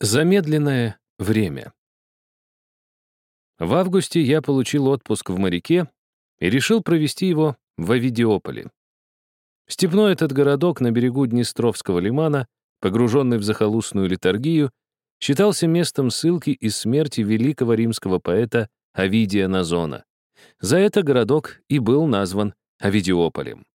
Замедленное время. В августе я получил отпуск в моряке и решил провести его в Авидиополе. Степной этот городок на берегу Днестровского лимана, погруженный в захолустную литургию, считался местом ссылки и смерти великого римского поэта Овидия Назона. За это городок и был назван Авидиополем.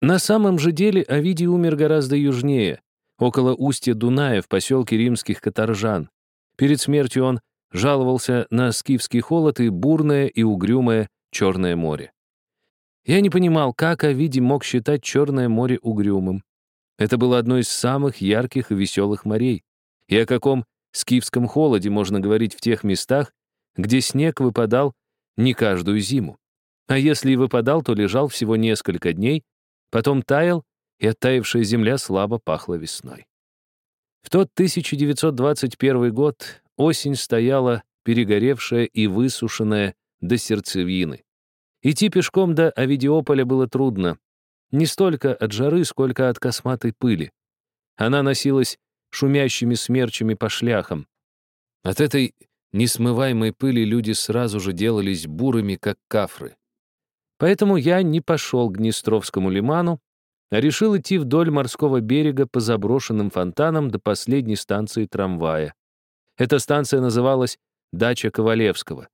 На самом же деле Овидий умер гораздо южнее, около устья Дуная в поселке римских каторжан. Перед смертью он жаловался на скифский холод и бурное и угрюмое Черное море. Я не понимал, как Овидий мог считать Черное море угрюмым. Это было одно из самых ярких и веселых морей. И о каком скифском холоде можно говорить в тех местах, где снег выпадал не каждую зиму. А если и выпадал, то лежал всего несколько дней, потом таял и оттаившая земля слабо пахла весной. В тот 1921 год осень стояла перегоревшая и высушенная до сердцевины. Идти пешком до Авидиополя было трудно. Не столько от жары, сколько от косматой пыли. Она носилась шумящими смерчами по шляхам. От этой несмываемой пыли люди сразу же делались бурыми, как кафры. Поэтому я не пошел к Днестровскому лиману, решил идти вдоль морского берега по заброшенным фонтанам до последней станции трамвая. Эта станция называлась «Дача Ковалевского».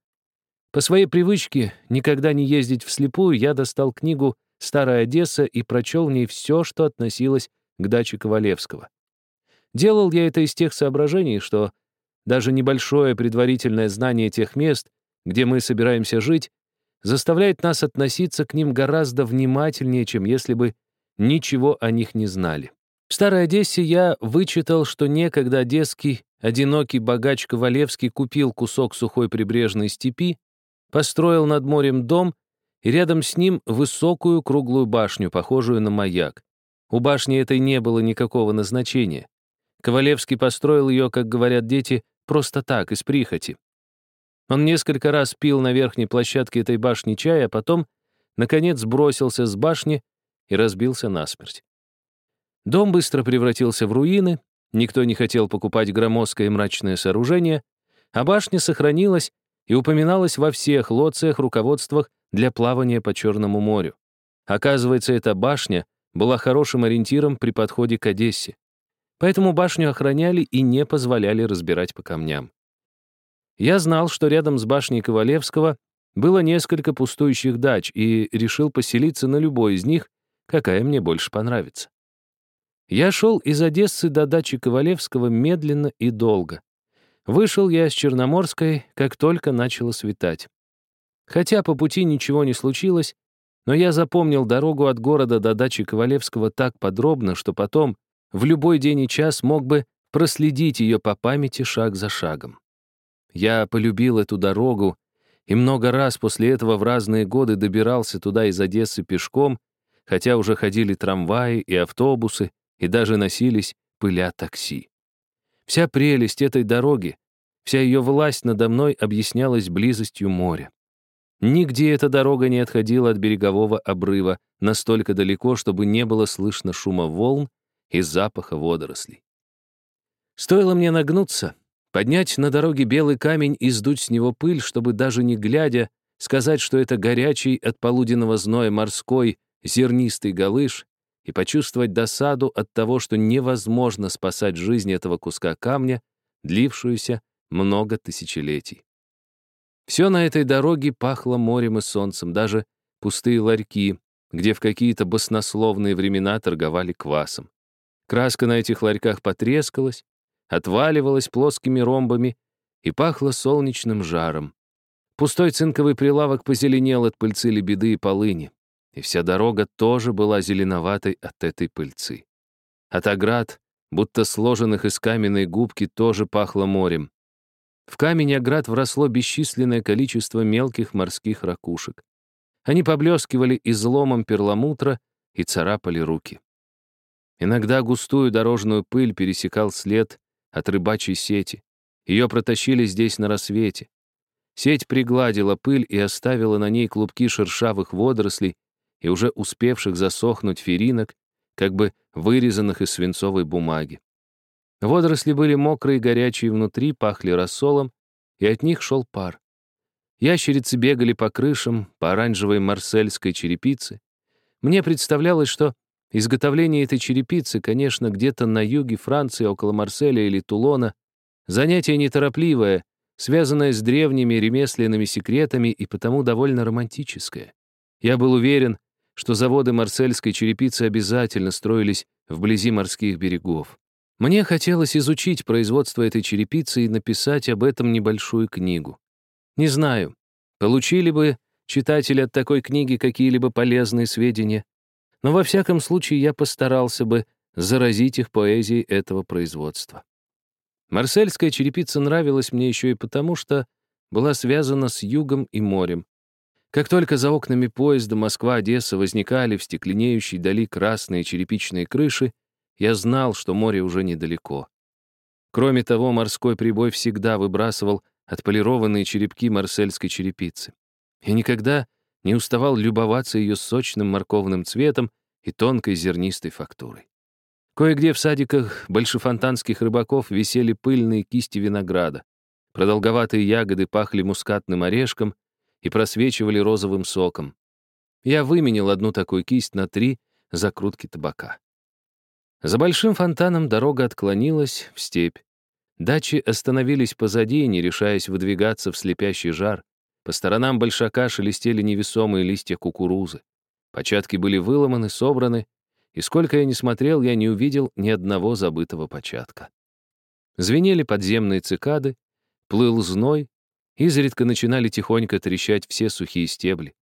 По своей привычке никогда не ездить вслепую, я достал книгу «Старая Одесса» и прочел в ней все, что относилось к даче Ковалевского. Делал я это из тех соображений, что даже небольшое предварительное знание тех мест, где мы собираемся жить, заставляет нас относиться к ним гораздо внимательнее, чем если бы ничего о них не знали. В Старой Одессе я вычитал, что некогда одесский одинокий богач Ковалевский купил кусок сухой прибрежной степи, построил над морем дом и рядом с ним высокую круглую башню, похожую на маяк. У башни этой не было никакого назначения. Ковалевский построил ее, как говорят дети, просто так, из прихоти. Он несколько раз пил на верхней площадке этой башни чай, а потом, наконец, сбросился с башни и разбился насмерть. Дом быстро превратился в руины, никто не хотел покупать громоздкое и мрачное сооружение, а башня сохранилась и упоминалась во всех лоциях руководствах для плавания по Черному морю. Оказывается, эта башня была хорошим ориентиром при подходе к Одессе. Поэтому башню охраняли и не позволяли разбирать по камням. Я знал, что рядом с башней Ковалевского было несколько пустующих дач и решил поселиться на любой из них, какая мне больше понравится. Я шел из Одессы до дачи Ковалевского медленно и долго. Вышел я с Черноморской, как только начало светать. Хотя по пути ничего не случилось, но я запомнил дорогу от города до дачи Ковалевского так подробно, что потом, в любой день и час, мог бы проследить ее по памяти шаг за шагом. Я полюбил эту дорогу и много раз после этого в разные годы добирался туда из Одессы пешком хотя уже ходили трамваи и автобусы, и даже носились пыля такси. Вся прелесть этой дороги, вся ее власть надо мной объяснялась близостью моря. Нигде эта дорога не отходила от берегового обрыва настолько далеко, чтобы не было слышно шума волн и запаха водорослей. Стоило мне нагнуться, поднять на дороге белый камень и сдуть с него пыль, чтобы даже не глядя, сказать, что это горячий от полуденного зноя морской зернистый галыш и почувствовать досаду от того, что невозможно спасать жизнь этого куска камня, длившуюся много тысячелетий. Все на этой дороге пахло морем и солнцем, даже пустые ларьки, где в какие-то баснословные времена торговали квасом. Краска на этих ларьках потрескалась, отваливалась плоскими ромбами и пахло солнечным жаром. Пустой цинковый прилавок позеленел от пыльцы лебеды и полыни и вся дорога тоже была зеленоватой от этой пыльцы. От оград, будто сложенных из каменной губки, тоже пахло морем. В камень оград вросло бесчисленное количество мелких морских ракушек. Они поблескивали изломом перламутра и царапали руки. Иногда густую дорожную пыль пересекал след от рыбачьей сети. Ее протащили здесь на рассвете. Сеть пригладила пыль и оставила на ней клубки шершавых водорослей и уже успевших засохнуть феринок, как бы вырезанных из свинцовой бумаги. Водоросли были мокрые, горячие внутри, пахли рассолом, и от них шел пар. Ящерицы бегали по крышам, по оранжевой марсельской черепице. Мне представлялось, что изготовление этой черепицы, конечно, где-то на юге Франции, около Марселя или Тулона, занятие неторопливое, связанное с древними ремесленными секретами и потому довольно романтическое. Я был уверен, что заводы марсельской черепицы обязательно строились вблизи морских берегов. Мне хотелось изучить производство этой черепицы и написать об этом небольшую книгу. Не знаю, получили бы читатели от такой книги какие-либо полезные сведения, но во всяком случае я постарался бы заразить их поэзией этого производства. Марсельская черепица нравилась мне еще и потому, что была связана с югом и морем. Как только за окнами поезда Москва-Одесса возникали в стекленеющей дали красные черепичные крыши, я знал, что море уже недалеко. Кроме того, морской прибой всегда выбрасывал отполированные черепки марсельской черепицы. Я никогда не уставал любоваться ее сочным морковным цветом и тонкой зернистой фактурой. Кое-где в садиках большефонтанских рыбаков висели пыльные кисти винограда. Продолговатые ягоды пахли мускатным орешком и просвечивали розовым соком. Я выменил одну такую кисть на три закрутки табака. За большим фонтаном дорога отклонилась в степь. Дачи остановились позади, не решаясь выдвигаться в слепящий жар. По сторонам большака шелестели невесомые листья кукурузы. Початки были выломаны, собраны, и сколько я ни смотрел, я не увидел ни одного забытого початка. Звенели подземные цикады, плыл зной, изредка начинали тихонько трещать все сухие стебли.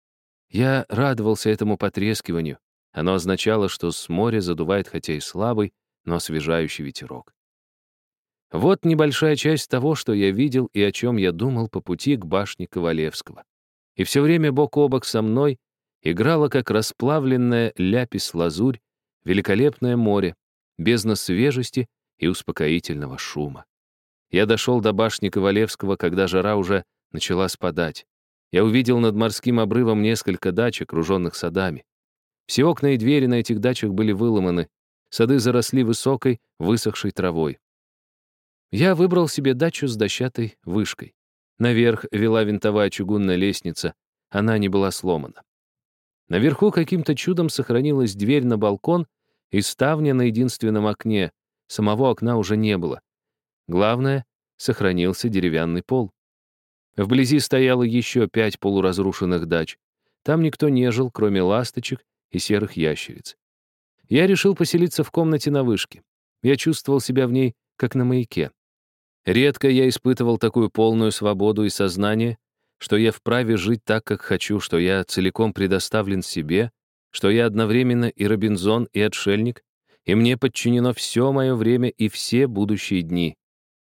Я радовался этому потрескиванию, оно означало, что с моря задувает хотя и слабый, но освежающий ветерок. Вот небольшая часть того, что я видел и о чем я думал по пути к башне Ковалевского. И все время бок о бок со мной играла, как расплавленная ляпис-лазурь, великолепное море, бездна свежести и успокоительного шума. Я дошел до башни Ковалевского, когда жара уже начала спадать. Я увидел над морским обрывом несколько дач, окруженных садами. Все окна и двери на этих дачах были выломаны, сады заросли высокой, высохшей травой. Я выбрал себе дачу с дощатой вышкой. Наверх вела винтовая чугунная лестница, она не была сломана. Наверху каким-то чудом сохранилась дверь на балкон и ставня на единственном окне, самого окна уже не было. Главное, сохранился деревянный пол. Вблизи стояло еще пять полуразрушенных дач. Там никто не жил, кроме ласточек и серых ящериц. Я решил поселиться в комнате на вышке. Я чувствовал себя в ней, как на маяке. Редко я испытывал такую полную свободу и сознание, что я вправе жить так, как хочу, что я целиком предоставлен себе, что я одновременно и Робинзон, и отшельник, и мне подчинено все мое время и все будущие дни.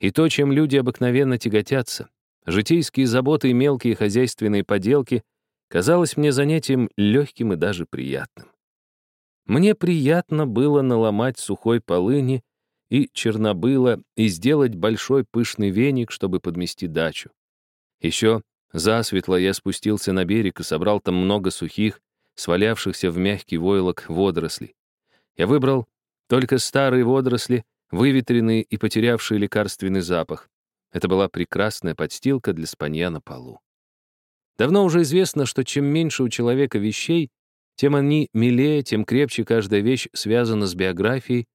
И то, чем люди обыкновенно тяготятся, житейские заботы и мелкие хозяйственные поделки, казалось мне занятием легким и даже приятным. Мне приятно было наломать сухой полыни и чернобыла и сделать большой пышный веник, чтобы подмести дачу. Еще засветло я спустился на берег и собрал там много сухих, свалявшихся в мягкий войлок водорослей. Я выбрал только старые водоросли, выветренные и потерявшие лекарственный запах. Это была прекрасная подстилка для спанья на полу. Давно уже известно, что чем меньше у человека вещей, тем они милее, тем крепче каждая вещь связана с биографией,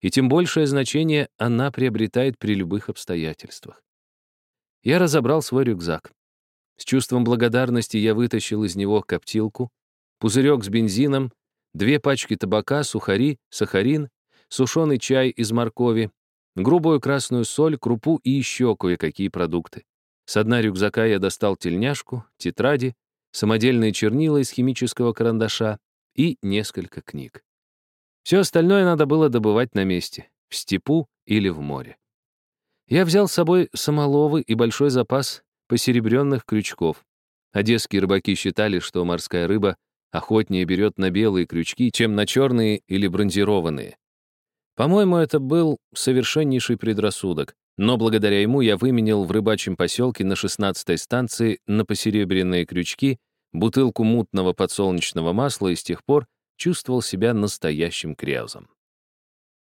и тем большее значение она приобретает при любых обстоятельствах. Я разобрал свой рюкзак. С чувством благодарности я вытащил из него коптилку, пузырек с бензином, две пачки табака, сухари, сахарин, сушеный чай из моркови, грубую красную соль, крупу и еще кое-какие продукты. С дна рюкзака я достал тельняшку, тетради, самодельные чернила из химического карандаша и несколько книг. Все остальное надо было добывать на месте, в степу или в море. Я взял с собой самоловы и большой запас посеребренных крючков. Одесские рыбаки считали, что морская рыба охотнее берет на белые крючки, чем на черные или бронзированные. По-моему, это был совершеннейший предрассудок, но благодаря ему я выменил в рыбачьем поселке на 16-й станции на посеребряные крючки бутылку мутного подсолнечного масла и с тех пор чувствовал себя настоящим кряузом.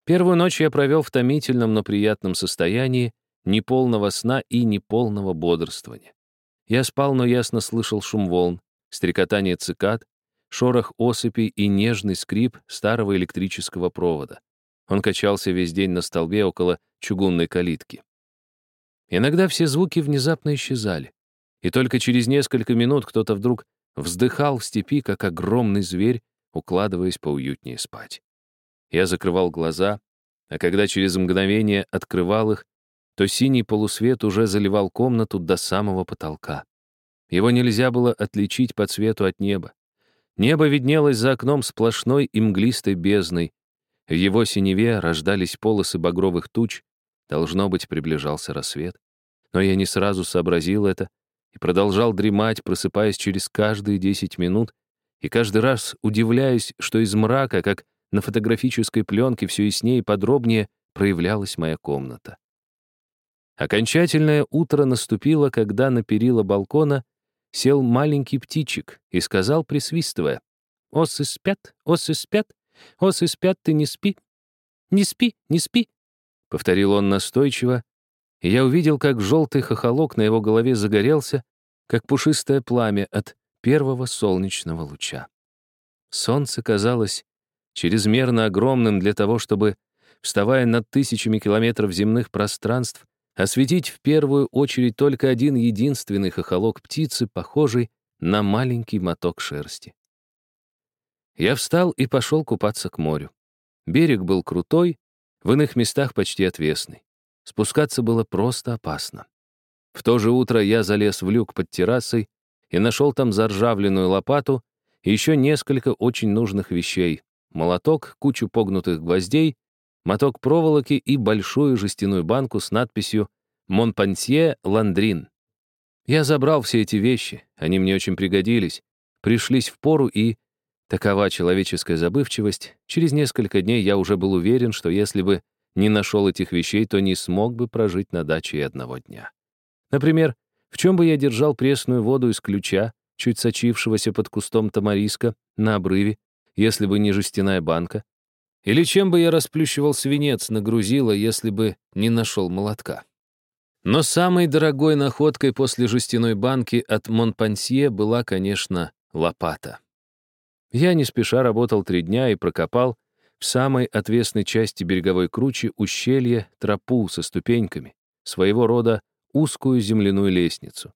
Первую ночь я провел в томительном, но приятном состоянии, неполного сна и неполного бодрствования. Я спал, но ясно слышал шум волн, стрекотание цикад, шорох осыпей и нежный скрип старого электрического провода. Он качался весь день на столбе около чугунной калитки. Иногда все звуки внезапно исчезали, и только через несколько минут кто-то вдруг вздыхал в степи, как огромный зверь, укладываясь поуютнее спать. Я закрывал глаза, а когда через мгновение открывал их, то синий полусвет уже заливал комнату до самого потолка. Его нельзя было отличить по цвету от неба. Небо виднелось за окном сплошной и мглистой бездной. В его синеве рождались полосы багровых туч, должно быть, приближался рассвет. Но я не сразу сообразил это и продолжал дремать, просыпаясь через каждые десять минут, и каждый раз удивляюсь, что из мрака, как на фотографической пленке, все яснее и подробнее проявлялась моя комната. Окончательное утро наступило, когда на перила балкона сел маленький птичек и сказал, присвистывая, «Осы спят, осы спят, осы спят, ты не спи, не спи, не спи», — повторил он настойчиво, и я увидел, как желтый хохолок на его голове загорелся, как пушистое пламя от первого солнечного луча. Солнце казалось чрезмерно огромным для того, чтобы, вставая над тысячами километров земных пространств, осветить в первую очередь только один единственный хохолок птицы, похожий на маленький моток шерсти. Я встал и пошел купаться к морю. Берег был крутой, в иных местах почти отвесный. Спускаться было просто опасно. В то же утро я залез в люк под террасой и нашел там заржавленную лопату и еще несколько очень нужных вещей. Молоток, кучу погнутых гвоздей, моток проволоки и большую жестяную банку с надписью «Монпансье Ландрин». Я забрал все эти вещи, они мне очень пригодились, пришлись в пору и, такова человеческая забывчивость, через несколько дней я уже был уверен, что если бы не нашел этих вещей, то не смог бы прожить на даче и одного дня. Например, в чем бы я держал пресную воду из ключа, чуть сочившегося под кустом тамариска, на обрыве, если бы не жестяная банка, или чем бы я расплющивал свинец на грузило, если бы не нашел молотка? Но самой дорогой находкой после жестяной банки от Монпансье была, конечно, лопата. Я не спеша работал три дня и прокопал в самой отвесной части береговой кручи ущелье тропу со ступеньками, своего рода узкую земляную лестницу.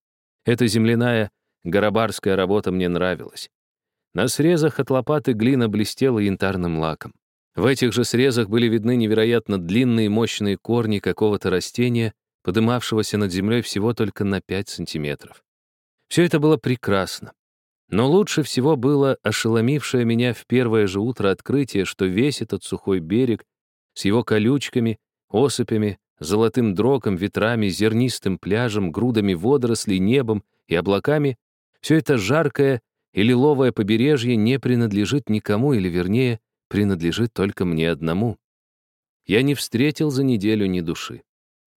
Эта земляная горобарская работа мне нравилась. На срезах от лопаты глина блестела янтарным лаком. В этих же срезах были видны невероятно длинные мощные корни какого-то растения, подымавшегося над землей всего только на 5 сантиметров. Все это было прекрасно. Но лучше всего было ошеломившее меня в первое же утро открытие, что весь этот сухой берег с его колючками, осыпями, золотым дроком, ветрами, зернистым пляжем, грудами водорослей, небом и облаками, все это жаркое и лиловое побережье не принадлежит никому, или вернее, принадлежит только мне одному. Я не встретил за неделю ни души.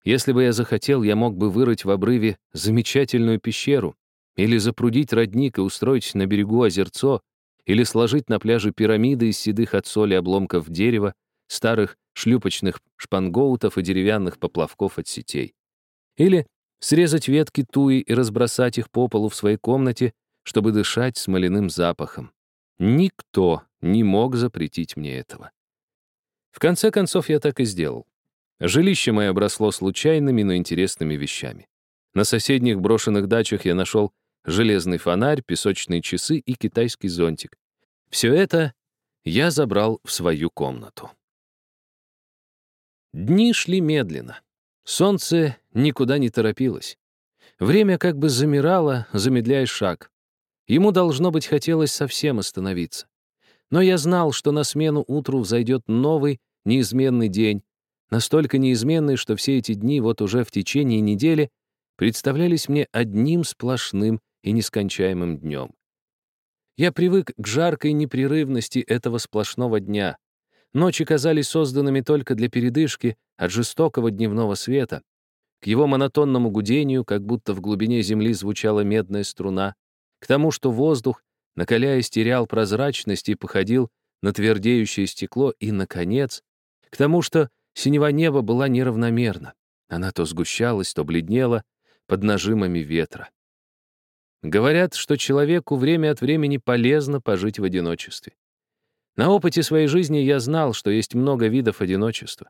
Если бы я захотел, я мог бы вырыть в обрыве замечательную пещеру, или запрудить родник и устроить на берегу озерцо, или сложить на пляже пирамиды из седых от соли обломков дерева, старых шлюпочных шпангоутов и деревянных поплавков от сетей. Или срезать ветки туи и разбросать их по полу в своей комнате, чтобы дышать смоляным запахом. Никто не мог запретить мне этого. В конце концов, я так и сделал. Жилище мое обросло случайными, но интересными вещами. На соседних брошенных дачах я нашел железный фонарь, песочные часы и китайский зонтик. Все это я забрал в свою комнату. Дни шли медленно. Солнце никуда не торопилось. Время как бы замирало, замедляя шаг. Ему, должно быть, хотелось совсем остановиться. Но я знал, что на смену утру взойдет новый, неизменный день, настолько неизменный, что все эти дни вот уже в течение недели представлялись мне одним сплошным и нескончаемым днем. Я привык к жаркой непрерывности этого сплошного дня. Ночи казались созданными только для передышки от жестокого дневного света. К его монотонному гудению, как будто в глубине земли звучала медная струна, к тому, что воздух, накаляясь, терял прозрачность и походил на твердеющее стекло, и, наконец, к тому, что синева неба была неравномерна. Она то сгущалась, то бледнела под нажимами ветра. Говорят, что человеку время от времени полезно пожить в одиночестве. На опыте своей жизни я знал, что есть много видов одиночества.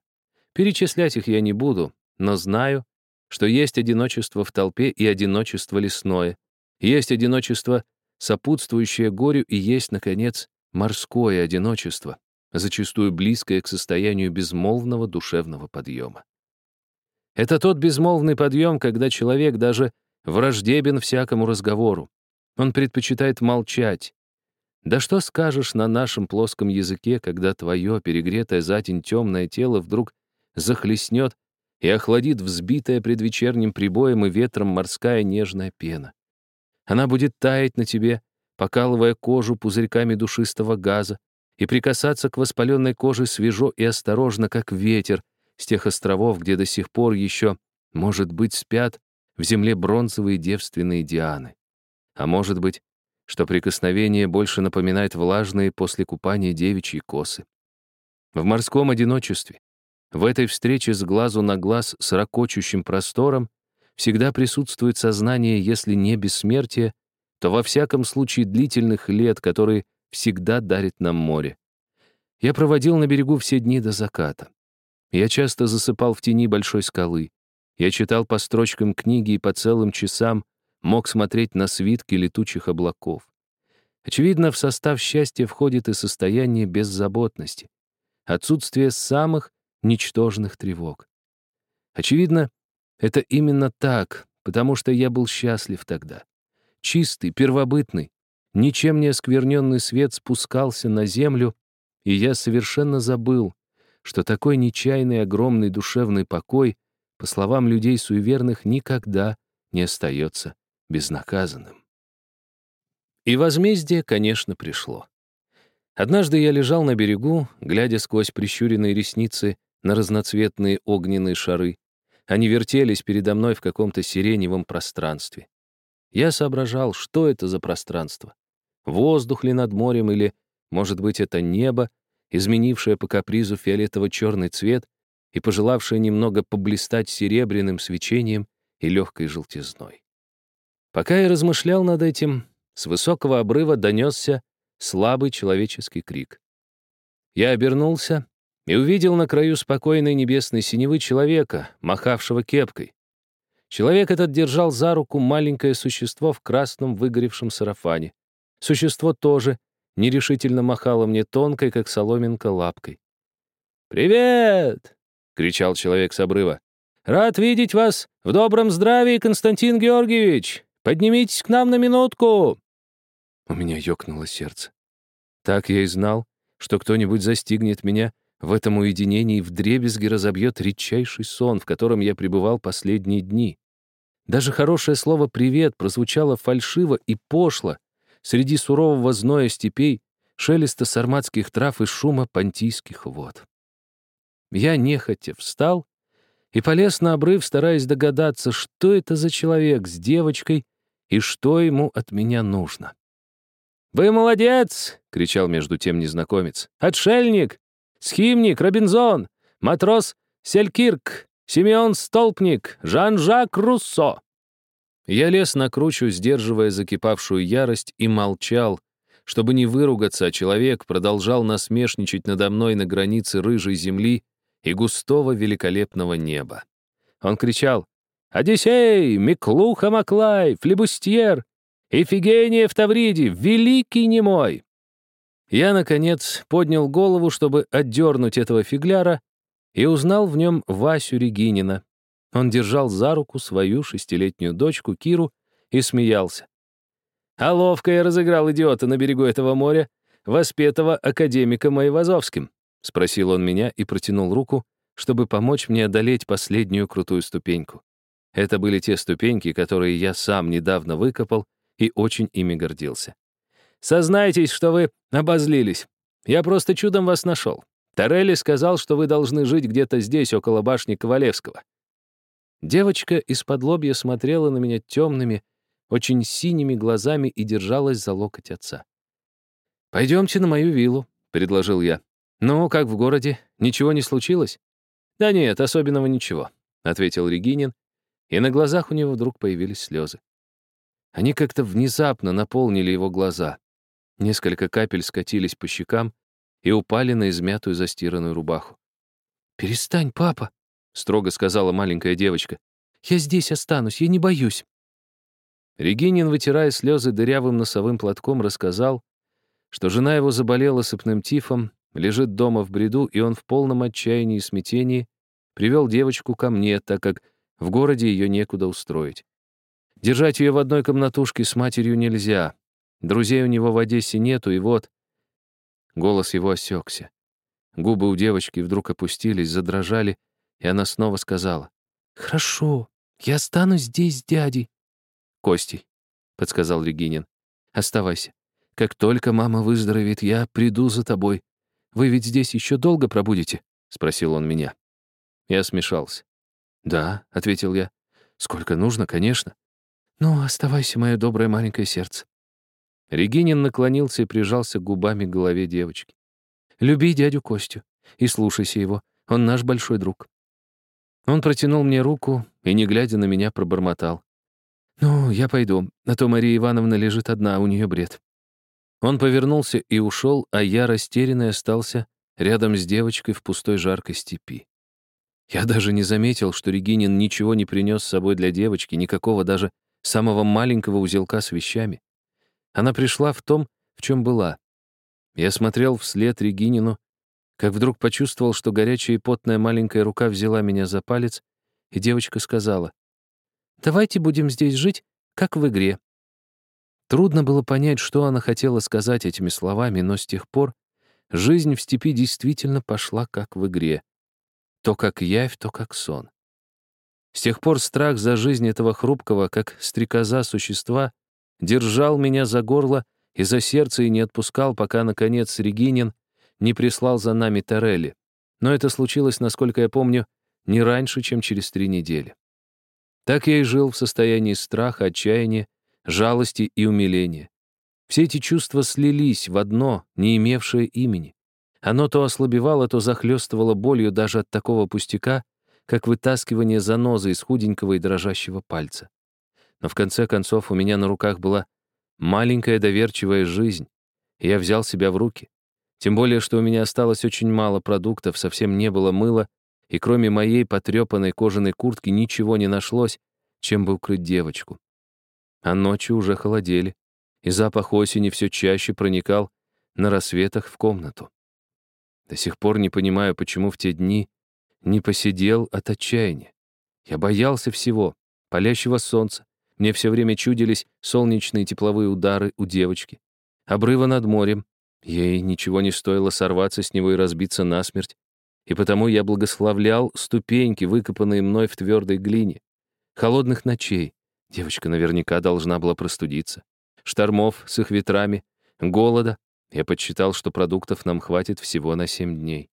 Перечислять их я не буду, но знаю, что есть одиночество в толпе и одиночество лесное. Есть одиночество, сопутствующее горю, и есть, наконец, морское одиночество, зачастую близкое к состоянию безмолвного душевного подъема. Это тот безмолвный подъем, когда человек даже враждебен всякому разговору. Он предпочитает молчать. Да что скажешь на нашем плоском языке, когда твое перегретое за день темное тело вдруг захлестнет и охладит взбитая предвечерним прибоем и ветром морская нежная пена. Она будет таять на тебе, покалывая кожу пузырьками душистого газа, и прикасаться к воспаленной коже свежо и осторожно, как ветер, с тех островов, где до сих пор еще, может быть, спят в земле бронзовые девственные дианы. А может быть, что прикосновение больше напоминает влажные после купания девичьи косы. В морском одиночестве, в этой встрече с глазу на глаз с ракочущим простором всегда присутствует сознание, если не бессмертие, то во всяком случае длительных лет, которые всегда дарит нам море. Я проводил на берегу все дни до заката. Я часто засыпал в тени большой скалы. Я читал по строчкам книги и по целым часам мог смотреть на свитки летучих облаков. Очевидно, в состав счастья входит и состояние беззаботности, отсутствие самых ничтожных тревог. Очевидно, это именно так, потому что я был счастлив тогда. Чистый, первобытный, ничем не оскверненный свет спускался на землю, и я совершенно забыл, что такой нечаянный огромный душевный покой — по словам людей суеверных, никогда не остается безнаказанным. И возмездие, конечно, пришло. Однажды я лежал на берегу, глядя сквозь прищуренные ресницы на разноцветные огненные шары. Они вертелись передо мной в каком-то сиреневом пространстве. Я соображал, что это за пространство. Воздух ли над морем или, может быть, это небо, изменившее по капризу фиолетово-черный цвет и пожелавшая немного поблистать серебряным свечением и легкой желтизной. Пока я размышлял над этим, с высокого обрыва донесся слабый человеческий крик. Я обернулся и увидел на краю спокойной небесной синевы человека, махавшего кепкой. Человек этот держал за руку маленькое существо в красном выгоревшем сарафане. Существо тоже нерешительно махало мне тонкой, как соломинка, лапкой. «Привет!» — кричал человек с обрыва. «Рад видеть вас в добром здравии, Константин Георгиевич! Поднимитесь к нам на минутку!» У меня ёкнуло сердце. Так я и знал, что кто-нибудь застигнет меня в этом уединении и вдребезги разобьет редчайший сон, в котором я пребывал последние дни. Даже хорошее слово «привет» прозвучало фальшиво и пошло среди сурового зноя степей, шелеста сарматских трав и шума понтийских вод. Я нехотя встал и полез на обрыв, стараясь догадаться, что это за человек с девочкой и что ему от меня нужно. «Вы молодец!» — кричал между тем незнакомец. «Отшельник! Схимник! Робинзон! Матрос Селькирк! Симеон Столпник! Жан-Жак Руссо!» Я лез на кручу, сдерживая закипавшую ярость, и молчал, чтобы не выругаться, а человек продолжал насмешничать надо мной на границе рыжей земли, и густого великолепного неба. Он кричал «Одиссей! Миклуха Маклай! Флебустьер! Эфигения в Тавриде! Великий немой!» Я, наконец, поднял голову, чтобы отдернуть этого фигляра, и узнал в нем Васю Регинина. Он держал за руку свою шестилетнюю дочку Киру и смеялся. А ловко я разыграл идиота на берегу этого моря, воспетого академиком Айвазовским. — спросил он меня и протянул руку, чтобы помочь мне одолеть последнюю крутую ступеньку. Это были те ступеньки, которые я сам недавно выкопал и очень ими гордился. «Сознайтесь, что вы обозлились. Я просто чудом вас нашел. Торелли сказал, что вы должны жить где-то здесь, около башни Ковалевского». Девочка из-под лобья смотрела на меня темными, очень синими глазами и держалась за локоть отца. «Пойдемте на мою виллу», — предложил я. «Ну, как в городе? Ничего не случилось?» «Да нет, особенного ничего», — ответил Регинин, и на глазах у него вдруг появились слезы. Они как-то внезапно наполнили его глаза. Несколько капель скатились по щекам и упали на измятую застиранную рубаху. «Перестань, папа», — строго сказала маленькая девочка. «Я здесь останусь, я не боюсь». Регинин, вытирая слезы дырявым носовым платком, рассказал, что жена его заболела сыпным тифом, лежит дома в бреду, и он в полном отчаянии и смятении привел девочку ко мне, так как в городе ее некуда устроить. Держать ее в одной комнатушке с матерью нельзя. Друзей у него в Одессе нету, и вот... Голос его осекся. Губы у девочки вдруг опустились, задрожали, и она снова сказала. «Хорошо, я останусь здесь с дядей». «Костей», — подсказал Регинин. «Оставайся. Как только мама выздоровеет, я приду за тобой. Вы ведь здесь еще долго пробудете?» — спросил он меня. Я смешался. «Да», — ответил я. «Сколько нужно, конечно». «Ну, оставайся, мое доброе маленькое сердце». Регинин наклонился и прижался губами к голове девочки. «Люби дядю Костю и слушайся его. Он наш большой друг». Он протянул мне руку и, не глядя на меня, пробормотал. «Ну, я пойду, а то Мария Ивановна лежит одна, у нее бред». Он повернулся и ушел, а я, растерянный, остался рядом с девочкой в пустой жаркой степи. Я даже не заметил, что Регинин ничего не принес с собой для девочки, никакого даже самого маленького узелка с вещами. Она пришла в том, в чем была. Я смотрел вслед Регинину, как вдруг почувствовал, что горячая и потная маленькая рука взяла меня за палец, и девочка сказала, «Давайте будем здесь жить, как в игре». Трудно было понять, что она хотела сказать этими словами, но с тех пор жизнь в степи действительно пошла как в игре. То как явь, то как сон. С тех пор страх за жизнь этого хрупкого, как стрекоза существа, держал меня за горло и за сердце и не отпускал, пока, наконец, Регинин не прислал за нами Торелли. Но это случилось, насколько я помню, не раньше, чем через три недели. Так я и жил в состоянии страха, отчаяния, жалости и умиления. Все эти чувства слились в одно, не имевшее имени. Оно то ослабевало, то захлестывало болью даже от такого пустяка, как вытаскивание занозы из худенького и дрожащего пальца. Но в конце концов у меня на руках была маленькая доверчивая жизнь, и я взял себя в руки. Тем более, что у меня осталось очень мало продуктов, совсем не было мыла, и кроме моей потрепанной кожаной куртки ничего не нашлось, чем бы укрыть девочку. А ночи уже холодели, и запах осени все чаще проникал на рассветах в комнату. До сих пор не понимаю, почему в те дни не посидел от отчаяния. Я боялся всего, палящего солнца. Мне все время чудились солнечные тепловые удары у девочки. Обрыва над морем. Ей ничего не стоило сорваться с него и разбиться насмерть. И потому я благословлял ступеньки, выкопанные мной в твердой глине. Холодных ночей. Девочка наверняка должна была простудиться. Штормов с их ветрами, голода. Я подсчитал, что продуктов нам хватит всего на семь дней.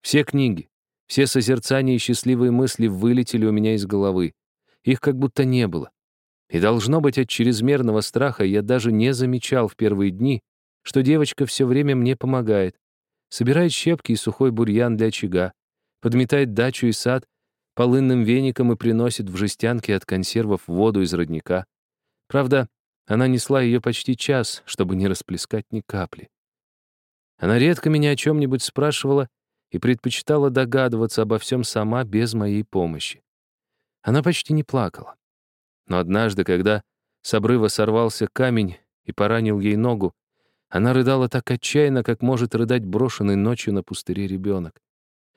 Все книги, все созерцания и счастливые мысли вылетели у меня из головы. Их как будто не было. И должно быть, от чрезмерного страха я даже не замечал в первые дни, что девочка все время мне помогает. Собирает щепки и сухой бурьян для очага, подметает дачу и сад полынным веником и приносит в жестянке от консервов воду из родника. Правда, она несла ее почти час, чтобы не расплескать ни капли. Она редко меня о чем-нибудь спрашивала и предпочитала догадываться обо всем сама без моей помощи. Она почти не плакала. Но однажды, когда с обрыва сорвался камень и поранил ей ногу, она рыдала так отчаянно, как может рыдать брошенный ночью на пустыре ребенок.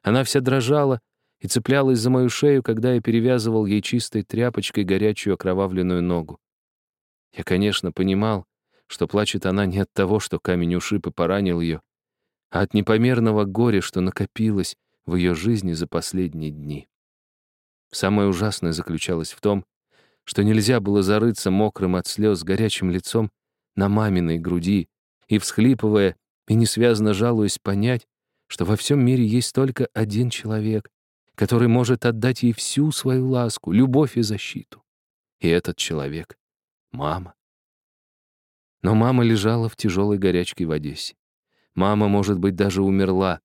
Она вся дрожала и цеплялась за мою шею, когда я перевязывал ей чистой тряпочкой горячую окровавленную ногу. Я, конечно, понимал, что плачет она не от того, что камень ушиб и поранил ее, а от непомерного горя, что накопилось в ее жизни за последние дни. Самое ужасное заключалось в том, что нельзя было зарыться мокрым от слез горячим лицом на маминой груди и, всхлипывая и несвязно жалуясь, понять, что во всем мире есть только один человек, который может отдать ей всю свою ласку, любовь и защиту. И этот человек — мама. Но мама лежала в тяжелой горячке в Одессе. Мама, может быть, даже умерла.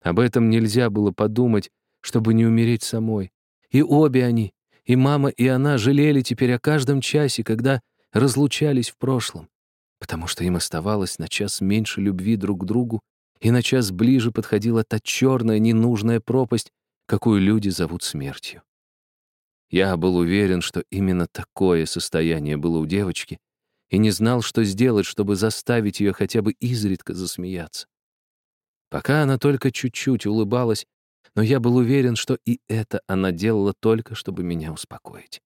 Об этом нельзя было подумать, чтобы не умереть самой. И обе они, и мама, и она жалели теперь о каждом часе, когда разлучались в прошлом, потому что им оставалось на час меньше любви друг к другу, и на час ближе подходила та черная ненужная пропасть, какую люди зовут смертью. Я был уверен, что именно такое состояние было у девочки, и не знал, что сделать, чтобы заставить ее хотя бы изредка засмеяться. Пока она только чуть-чуть улыбалась, но я был уверен, что и это она делала только, чтобы меня успокоить.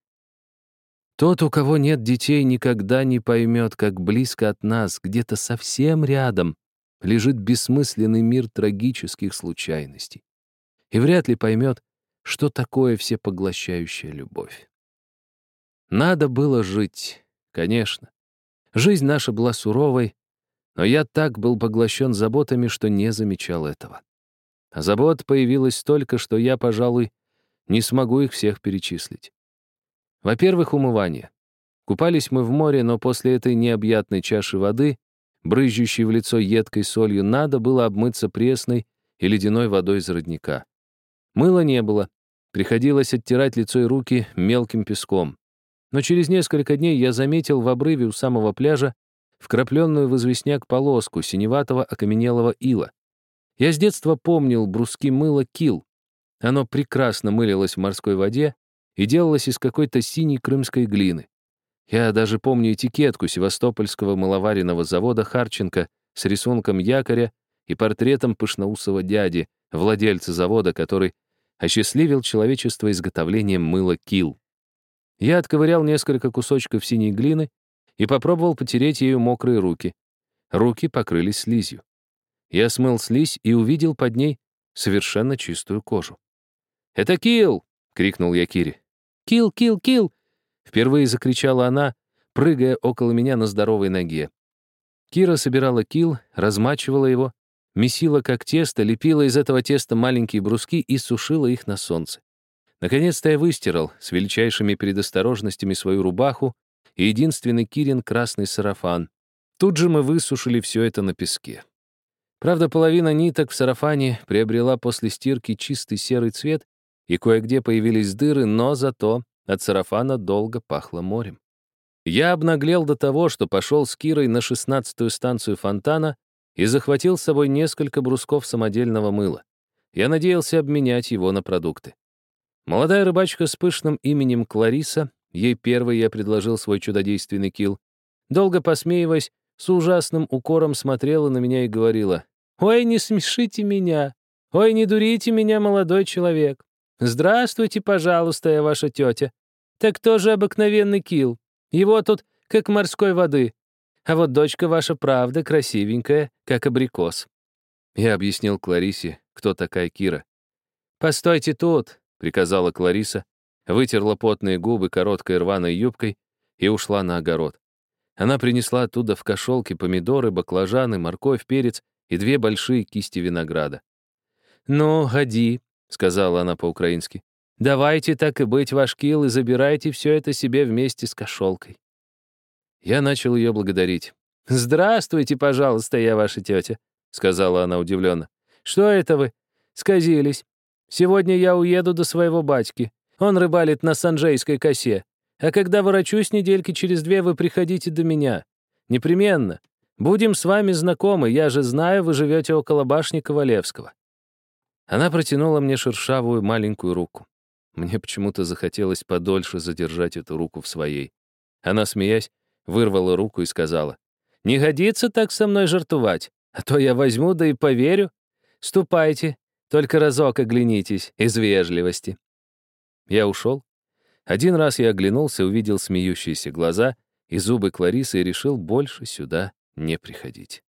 Тот, у кого нет детей, никогда не поймет, как близко от нас, где-то совсем рядом, лежит бессмысленный мир трагических случайностей. И вряд ли поймет, что такое всепоглощающая любовь. Надо было жить, конечно. Жизнь наша была суровой, но я так был поглощен заботами, что не замечал этого. А забот появилось столько, что я, пожалуй, не смогу их всех перечислить. Во-первых, умывание. Купались мы в море, но после этой необъятной чаши воды, брызжущей в лицо едкой солью, надо было обмыться пресной и ледяной водой из родника. Мыла не было. Приходилось оттирать лицо и руки мелким песком. Но через несколько дней я заметил в обрыве у самого пляжа вкрапленную в известняк полоску синеватого окаменелого ила. Я с детства помнил бруски мыла кил. Оно прекрасно мылилось в морской воде, и делалась из какой-то синей крымской глины. Я даже помню этикетку севастопольского маловаренного завода Харченко с рисунком якоря и портретом пышноусого дяди, владельца завода, который осчастливил человечество изготовлением мыла кил. Я отковырял несколько кусочков синей глины и попробовал потереть ею мокрые руки. Руки покрылись слизью. Я смыл слизь и увидел под ней совершенно чистую кожу. «Это кил!» — крикнул я Кире. «Килл, килл, килл!» Впервые закричала она, прыгая около меня на здоровой ноге. Кира собирала килл, размачивала его, месила как тесто, лепила из этого теста маленькие бруски и сушила их на солнце. Наконец-то я выстирал с величайшими предосторожностями свою рубаху и единственный Кирин красный сарафан. Тут же мы высушили все это на песке. Правда, половина ниток в сарафане приобрела после стирки чистый серый цвет, и кое-где появились дыры, но зато от сарафана долго пахло морем. Я обнаглел до того, что пошел с Кирой на шестнадцатую станцию фонтана и захватил с собой несколько брусков самодельного мыла. Я надеялся обменять его на продукты. Молодая рыбачка с пышным именем Клариса, ей первой я предложил свой чудодейственный кил, долго посмеиваясь, с ужасным укором смотрела на меня и говорила, «Ой, не смешите меня! Ой, не дурите меня, молодой человек! «Здравствуйте, пожалуйста, я ваша тетя. Так тоже обыкновенный кил. Его тут как морской воды. А вот дочка ваша правда красивенькая, как абрикос». Я объяснил Кларисе, кто такая Кира. «Постойте тут», — приказала Клариса, вытерла потные губы короткой рваной юбкой и ушла на огород. Она принесла оттуда в кошелке помидоры, баклажаны, морковь, перец и две большие кисти винограда. «Ну, годи», сказала она по-украински. «Давайте так и быть, ваш кил, и забирайте все это себе вместе с кошелкой». Я начал ее благодарить. «Здравствуйте, пожалуйста, я ваша тетя», — сказала она удивленно. «Что это вы? Сказились. Сегодня я уеду до своего батьки. Он рыбалит на Санжейской косе. А когда ворочусь недельки через две, вы приходите до меня. Непременно. Будем с вами знакомы, я же знаю, вы живете около башни Ковалевского. Она протянула мне шершавую маленькую руку. Мне почему-то захотелось подольше задержать эту руку в своей. Она, смеясь, вырвала руку и сказала, «Не годится так со мной жартовать, а то я возьму да и поверю. Ступайте, только разок оглянитесь, из вежливости». Я ушел. Один раз я оглянулся, увидел смеющиеся глаза и зубы Кларисы и решил больше сюда не приходить.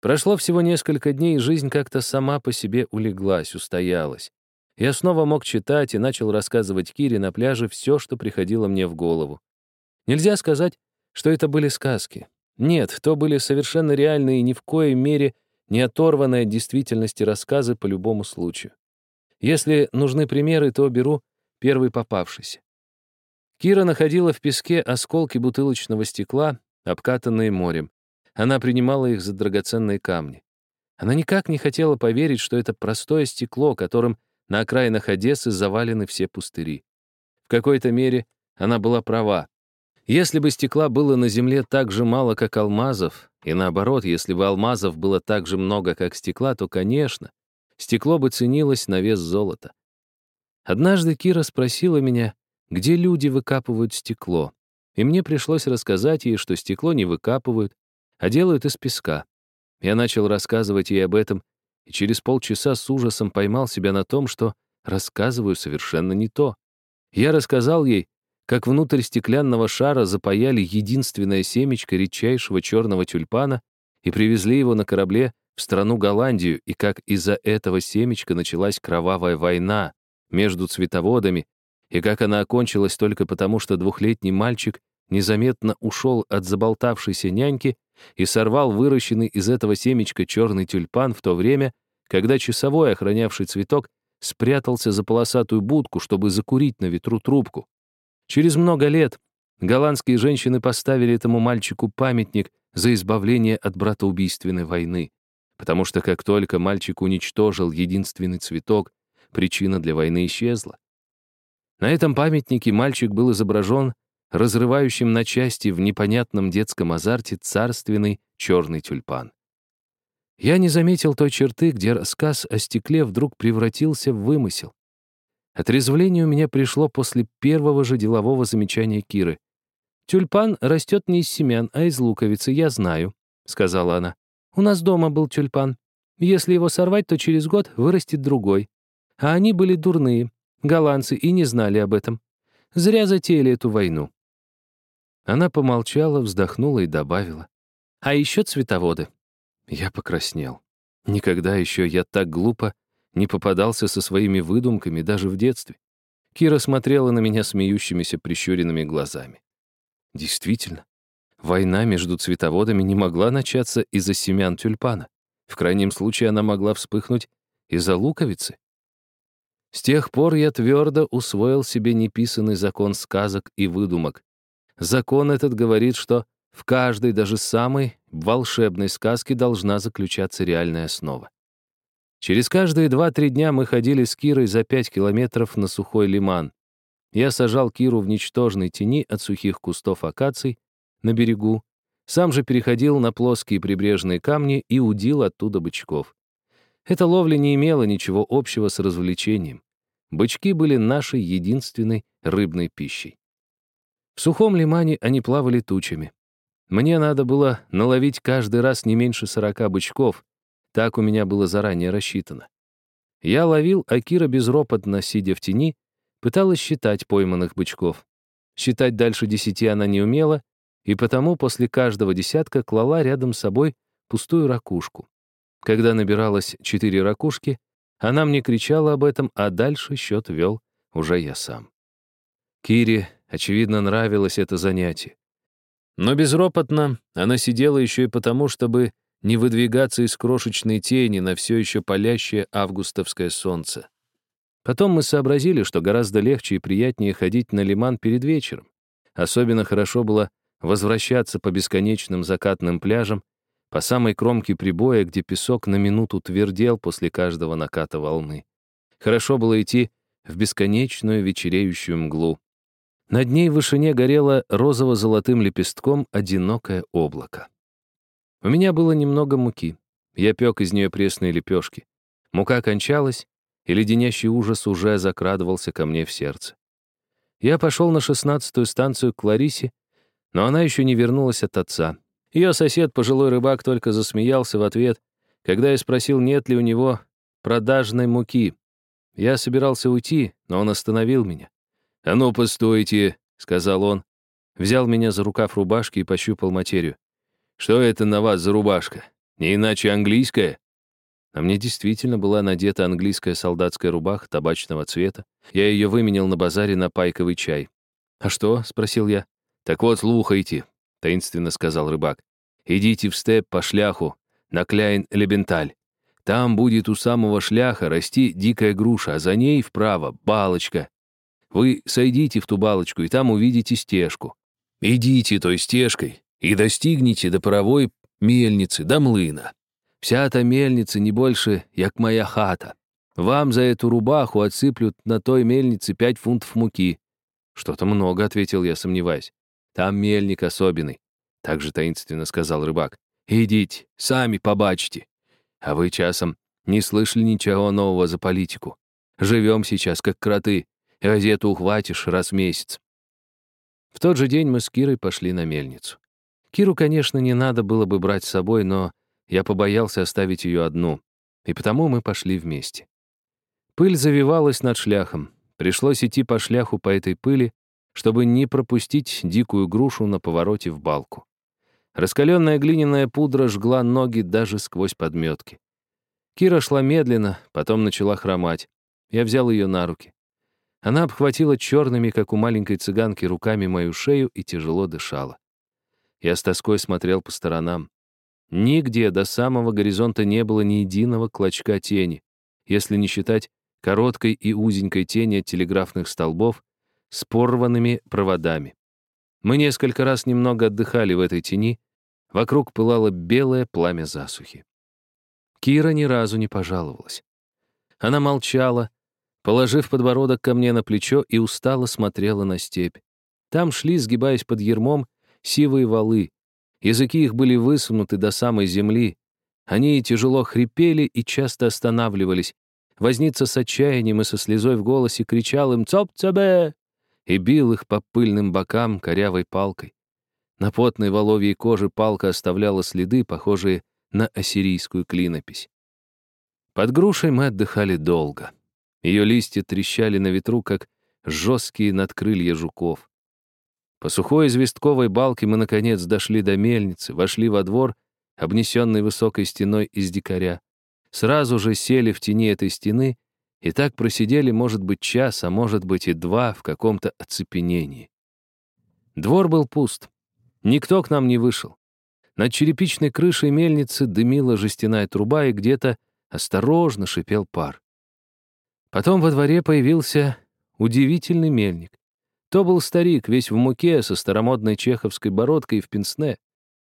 Прошло всего несколько дней, и жизнь как-то сама по себе улеглась, устоялась. Я снова мог читать и начал рассказывать Кире на пляже все, что приходило мне в голову. Нельзя сказать, что это были сказки. Нет, то были совершенно реальные и ни в коей мере не оторванные от действительности рассказы по любому случаю. Если нужны примеры, то беру первый попавшийся. Кира находила в песке осколки бутылочного стекла, обкатанные морем. Она принимала их за драгоценные камни. Она никак не хотела поверить, что это простое стекло, которым на окраинах Одессы завалены все пустыри. В какой-то мере она была права. Если бы стекла было на земле так же мало, как алмазов, и наоборот, если бы алмазов было так же много, как стекла, то, конечно, стекло бы ценилось на вес золота. Однажды Кира спросила меня, где люди выкапывают стекло, и мне пришлось рассказать ей, что стекло не выкапывают, а делают из песка. Я начал рассказывать ей об этом, и через полчаса с ужасом поймал себя на том, что рассказываю совершенно не то. Я рассказал ей, как внутрь стеклянного шара запаяли единственное семечко редчайшего черного тюльпана и привезли его на корабле в страну Голландию, и как из-за этого семечка началась кровавая война между цветоводами, и как она окончилась только потому, что двухлетний мальчик незаметно ушел от заболтавшейся няньки и сорвал выращенный из этого семечка черный тюльпан в то время, когда часовой, охранявший цветок, спрятался за полосатую будку, чтобы закурить на ветру трубку. Через много лет голландские женщины поставили этому мальчику памятник за избавление от братоубийственной войны, потому что как только мальчик уничтожил единственный цветок, причина для войны исчезла. На этом памятнике мальчик был изображен разрывающим на части в непонятном детском азарте царственный черный тюльпан. Я не заметил той черты, где рассказ о стекле вдруг превратился в вымысел. Отрезвление у меня пришло после первого же делового замечания Киры. «Тюльпан растет не из семян, а из луковицы, я знаю», — сказала она. «У нас дома был тюльпан. Если его сорвать, то через год вырастет другой. А они были дурные, голландцы, и не знали об этом. Зря затеяли эту войну. Она помолчала, вздохнула и добавила. «А еще цветоводы». Я покраснел. Никогда еще я так глупо не попадался со своими выдумками даже в детстве. Кира смотрела на меня смеющимися прищуренными глазами. Действительно, война между цветоводами не могла начаться из-за семян тюльпана. В крайнем случае она могла вспыхнуть из-за луковицы. С тех пор я твердо усвоил себе неписанный закон сказок и выдумок. Закон этот говорит, что в каждой, даже самой волшебной сказке должна заключаться реальная основа. Через каждые два-три дня мы ходили с Кирой за пять километров на сухой лиман. Я сажал Киру в ничтожной тени от сухих кустов акаций на берегу, сам же переходил на плоские прибрежные камни и удил оттуда бычков. Эта ловля не имела ничего общего с развлечением. Бычки были нашей единственной рыбной пищей. В сухом лимане они плавали тучами. Мне надо было наловить каждый раз не меньше сорока бычков. Так у меня было заранее рассчитано. Я ловил, а Кира безропотно, сидя в тени, пыталась считать пойманных бычков. Считать дальше десяти она не умела, и потому после каждого десятка клала рядом с собой пустую ракушку. Когда набиралось четыре ракушки, она мне кричала об этом, а дальше счет вел уже я сам. Кире Очевидно, нравилось это занятие. Но безропотно она сидела еще и потому, чтобы не выдвигаться из крошечной тени на все еще палящее августовское солнце. Потом мы сообразили, что гораздо легче и приятнее ходить на лиман перед вечером. Особенно хорошо было возвращаться по бесконечным закатным пляжам, по самой кромке прибоя, где песок на минуту твердел после каждого наката волны. Хорошо было идти в бесконечную вечереющую мглу. Над ней в вышине горело розово-золотым лепестком одинокое облако. У меня было немного муки. Я пек из нее пресные лепешки. Мука кончалась, и леденящий ужас уже закрадывался ко мне в сердце. Я пошел на шестнадцатую станцию к Кларисе, но она еще не вернулась от отца. Ее сосед, пожилой рыбак, только засмеялся в ответ, когда я спросил, нет ли у него продажной муки. Я собирался уйти, но он остановил меня. «А ну, постойте», — сказал он. Взял меня за рукав рубашки и пощупал материю. «Что это на вас за рубашка? Не иначе английская?» На мне действительно была надета английская солдатская рубаха табачного цвета. Я ее выменил на базаре на пайковый чай. «А что?» — спросил я. «Так вот, слухайте», — таинственно сказал рыбак. «Идите в степ по шляху, на Кляйн-Лебенталь. Там будет у самого шляха расти дикая груша, а за ней вправо — балочка. Вы сойдите в ту балочку, и там увидите стежку. Идите той стежкой и достигните до паровой мельницы да млына. Вся та мельница не больше, як моя хата. Вам за эту рубаху отсыплют на той мельнице пять фунтов муки». «Что-то много», — ответил я, сомневаясь. «Там мельник особенный», — так же таинственно сказал рыбак. «Идите, сами побачите. А вы часом не слышали ничего нового за политику. Живем сейчас, как кроты. Газету ухватишь раз в месяц. В тот же день мы с Кирой пошли на мельницу. Киру, конечно, не надо было бы брать с собой, но я побоялся оставить ее одну, и потому мы пошли вместе. Пыль завивалась над шляхом. Пришлось идти по шляху по этой пыли, чтобы не пропустить дикую грушу на повороте в балку. Раскаленная глиняная пудра жгла ноги даже сквозь подметки. Кира шла медленно, потом начала хромать. Я взял ее на руки. Она обхватила черными, как у маленькой цыганки, руками мою шею и тяжело дышала. Я с тоской смотрел по сторонам. Нигде до самого горизонта не было ни единого клочка тени, если не считать короткой и узенькой тени от телеграфных столбов с порванными проводами. Мы несколько раз немного отдыхали в этой тени, вокруг пылало белое пламя засухи. Кира ни разу не пожаловалась. Она молчала, положив подбородок ко мне на плечо и устало смотрела на степь. Там шли, сгибаясь под ермом, сивые валы. Языки их были высунуты до самой земли. Они тяжело хрипели и часто останавливались. Возница с отчаянием и со слезой в голосе кричал им «Цоп-цабе!» и бил их по пыльным бокам корявой палкой. На потной воловьей коже палка оставляла следы, похожие на ассирийскую клинопись. Под грушей мы отдыхали долго. Ее листья трещали на ветру, как жесткие надкрылья жуков. По сухой известковой балке мы, наконец, дошли до мельницы, вошли во двор, обнесенный высокой стеной из дикаря. Сразу же сели в тени этой стены и так просидели, может быть, час, а может быть и два в каком-то оцепенении. Двор был пуст. Никто к нам не вышел. Над черепичной крышей мельницы дымила жестяная труба, и где-то осторожно шипел пар. Потом во дворе появился удивительный мельник. То был старик, весь в муке, со старомодной чеховской бородкой в пенсне.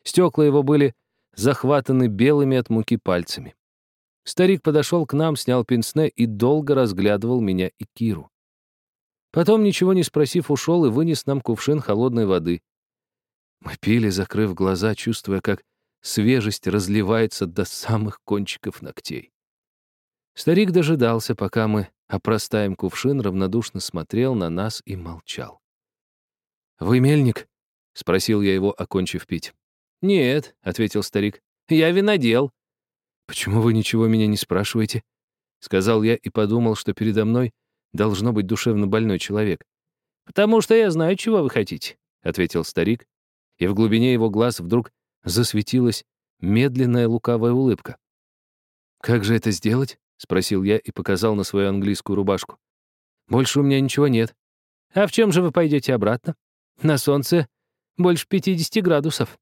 Стекла его были захватаны белыми от муки пальцами. Старик подошел к нам, снял пенсне и долго разглядывал меня и Киру. Потом, ничего не спросив, ушел и вынес нам кувшин холодной воды. Мы пили, закрыв глаза, чувствуя, как свежесть разливается до самых кончиков ногтей. Старик дожидался, пока мы опростаем кувшин, равнодушно смотрел на нас и молчал. «Вы мельник?» — спросил я его, окончив пить. «Нет», — ответил старик, — «я винодел». «Почему вы ничего меня не спрашиваете?» — сказал я и подумал, что передо мной должно быть душевно больной человек. «Потому что я знаю, чего вы хотите», — ответил старик, и в глубине его глаз вдруг засветилась медленная лукавая улыбка. «Как же это сделать?» — спросил я и показал на свою английскую рубашку. «Больше у меня ничего нет». «А в чем же вы пойдете обратно? На солнце больше 50 градусов».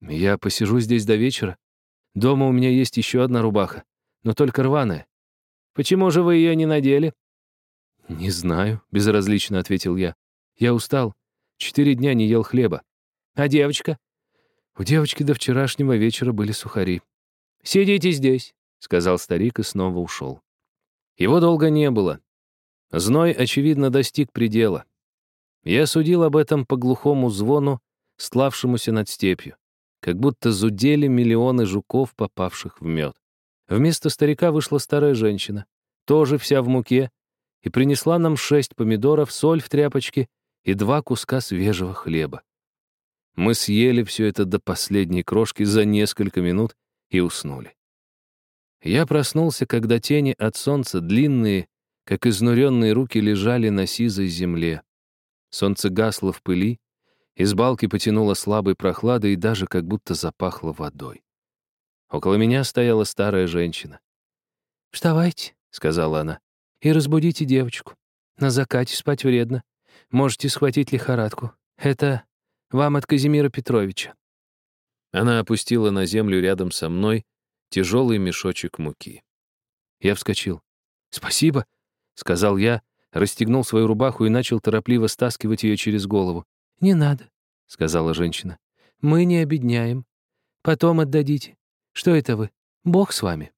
«Я посижу здесь до вечера. Дома у меня есть еще одна рубаха, но только рваная». «Почему же вы ее не надели?» «Не знаю», — безразлично ответил я. «Я устал. Четыре дня не ел хлеба». «А девочка?» У девочки до вчерашнего вечера были сухари. «Сидите здесь. — сказал старик и снова ушел. Его долго не было. Зной, очевидно, достиг предела. Я судил об этом по глухому звону, стлавшемуся над степью, как будто зудели миллионы жуков, попавших в мед. Вместо старика вышла старая женщина, тоже вся в муке, и принесла нам шесть помидоров, соль в тряпочке и два куска свежего хлеба. Мы съели все это до последней крошки за несколько минут и уснули. Я проснулся, когда тени от солнца, длинные, как изнуренные руки, лежали на сизой земле. Солнце гасло в пыли, из балки потянуло слабой прохладой и даже как будто запахло водой. Около меня стояла старая женщина. «Вставайте», — сказала она, — «и разбудите девочку. На закате спать вредно. Можете схватить лихорадку. Это вам от Казимира Петровича». Она опустила на землю рядом со мной тяжелый мешочек муки. Я вскочил. «Спасибо», — сказал я, расстегнул свою рубаху и начал торопливо стаскивать ее через голову. «Не надо», — сказала женщина. «Мы не обедняем. Потом отдадите. Что это вы? Бог с вами».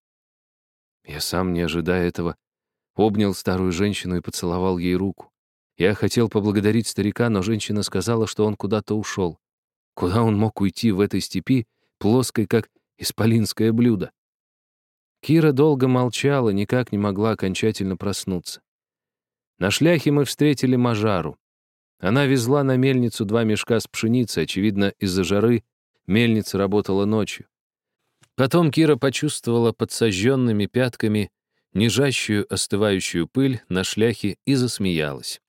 Я сам, не ожидая этого, обнял старую женщину и поцеловал ей руку. Я хотел поблагодарить старика, но женщина сказала, что он куда-то ушел. Куда он мог уйти в этой степи, плоской, как исполинское блюдо? Кира долго молчала, никак не могла окончательно проснуться. На шляхе мы встретили Мажару. Она везла на мельницу два мешка с пшеницей, очевидно, из-за жары мельница работала ночью. Потом Кира почувствовала под сожженными пятками нежащую остывающую пыль на шляхе и засмеялась.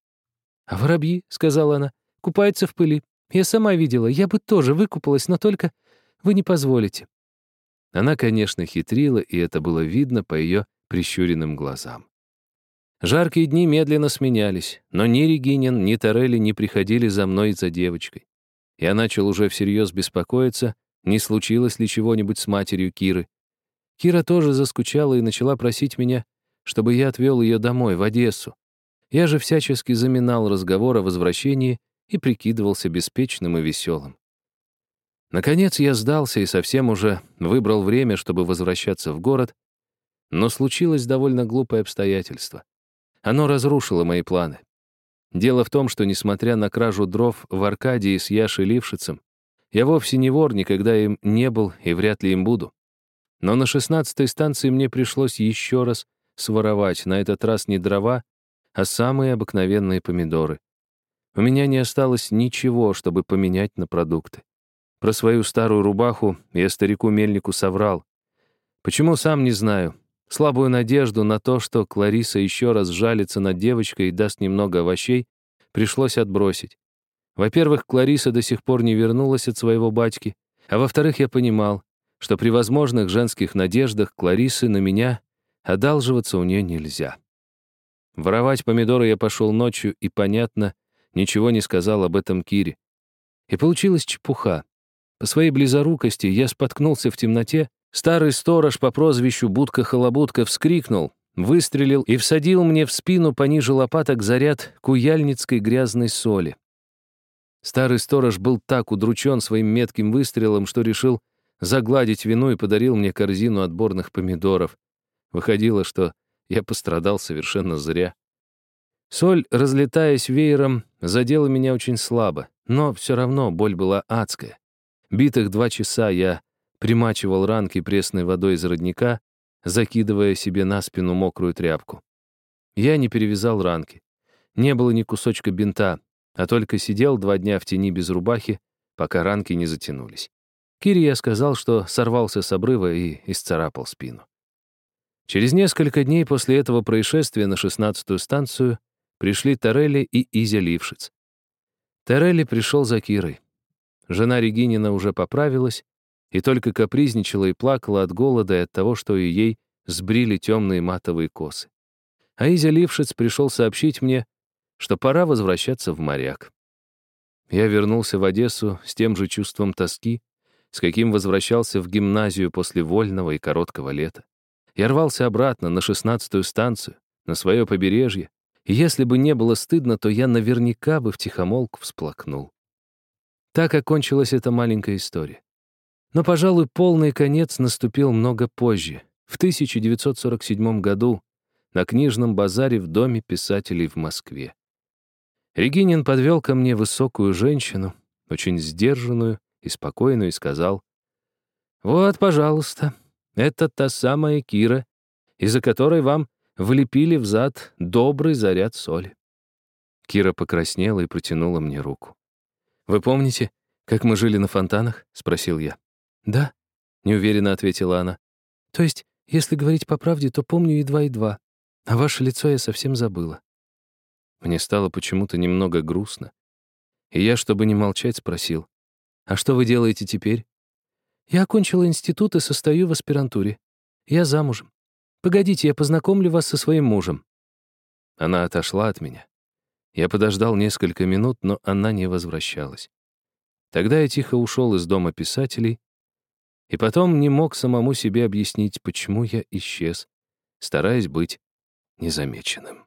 «А воробьи», — сказала она, — «купаются в пыли. Я сама видела, я бы тоже выкупалась, но только вы не позволите». Она, конечно, хитрила, и это было видно по ее прищуренным глазам. Жаркие дни медленно сменялись, но ни Регинин, ни Торелли не приходили за мной за девочкой. Я начал уже всерьез беспокоиться, не случилось ли чего-нибудь с матерью Киры. Кира тоже заскучала и начала просить меня, чтобы я отвел ее домой, в Одессу. Я же всячески заминал разговор о возвращении и прикидывался беспечным и веселым. Наконец я сдался и совсем уже выбрал время, чтобы возвращаться в город, но случилось довольно глупое обстоятельство. Оно разрушило мои планы. Дело в том, что, несмотря на кражу дров в Аркадии с Яшей Лившицем, я вовсе не вор, никогда им не был и вряд ли им буду. Но на шестнадцатой станции мне пришлось еще раз своровать, на этот раз не дрова, а самые обыкновенные помидоры. У меня не осталось ничего, чтобы поменять на продукты. Про свою старую рубаху я старику-мельнику соврал. Почему, сам не знаю. Слабую надежду на то, что Клариса еще раз жалится над девочкой и даст немного овощей, пришлось отбросить. Во-первых, Клариса до сих пор не вернулась от своего батьки, а во-вторых, я понимал, что при возможных женских надеждах Кларисы на меня одалживаться у нее нельзя. Воровать помидоры я пошел ночью и, понятно, ничего не сказал об этом Кире. И получилась чепуха. По своей близорукости я споткнулся в темноте, старый сторож по прозвищу Будка-Халабудка вскрикнул, выстрелил и всадил мне в спину пониже лопаток заряд куяльницкой грязной соли. Старый сторож был так удручен своим метким выстрелом, что решил загладить вину и подарил мне корзину отборных помидоров. Выходило, что я пострадал совершенно зря. Соль, разлетаясь веером, задела меня очень слабо, но все равно боль была адская. Битых два часа я примачивал ранки пресной водой из родника, закидывая себе на спину мокрую тряпку. Я не перевязал ранки. Не было ни кусочка бинта, а только сидел два дня в тени без рубахи, пока ранки не затянулись. Кире я сказал, что сорвался с обрыва и исцарапал спину. Через несколько дней после этого происшествия на шестнадцатую станцию пришли Торелли и Изя Лившиц. Торелли пришел за Кирой. Жена Регинина уже поправилась и только капризничала и плакала от голода и от того, что и ей сбрили темные матовые косы. А Изя Лившиц пришел сообщить мне, что пора возвращаться в моряк. Я вернулся в Одессу с тем же чувством тоски, с каким возвращался в гимназию после вольного и короткого лета. Я рвался обратно на шестнадцатую станцию, на свое побережье, и если бы не было стыдно, то я наверняка бы втихомолку всплакнул. Так окончилась эта маленькая история. Но, пожалуй, полный конец наступил много позже, в 1947 году, на книжном базаре в Доме писателей в Москве. Регинин подвел ко мне высокую женщину, очень сдержанную и спокойную, и сказал, «Вот, пожалуйста, это та самая Кира, из-за которой вам влепили в зад добрый заряд соли». Кира покраснела и протянула мне руку. «Вы помните, как мы жили на фонтанах?» — спросил я. «Да», — неуверенно ответила она. «То есть, если говорить по правде, то помню едва-едва, а ваше лицо я совсем забыла». Мне стало почему-то немного грустно. И я, чтобы не молчать, спросил, «А что вы делаете теперь?» «Я окончила институт и состою в аспирантуре. Я замужем. Погодите, я познакомлю вас со своим мужем». Она отошла от меня. Я подождал несколько минут, но она не возвращалась. Тогда я тихо ушел из дома писателей, и потом не мог самому себе объяснить, почему я исчез, стараясь быть незамеченным.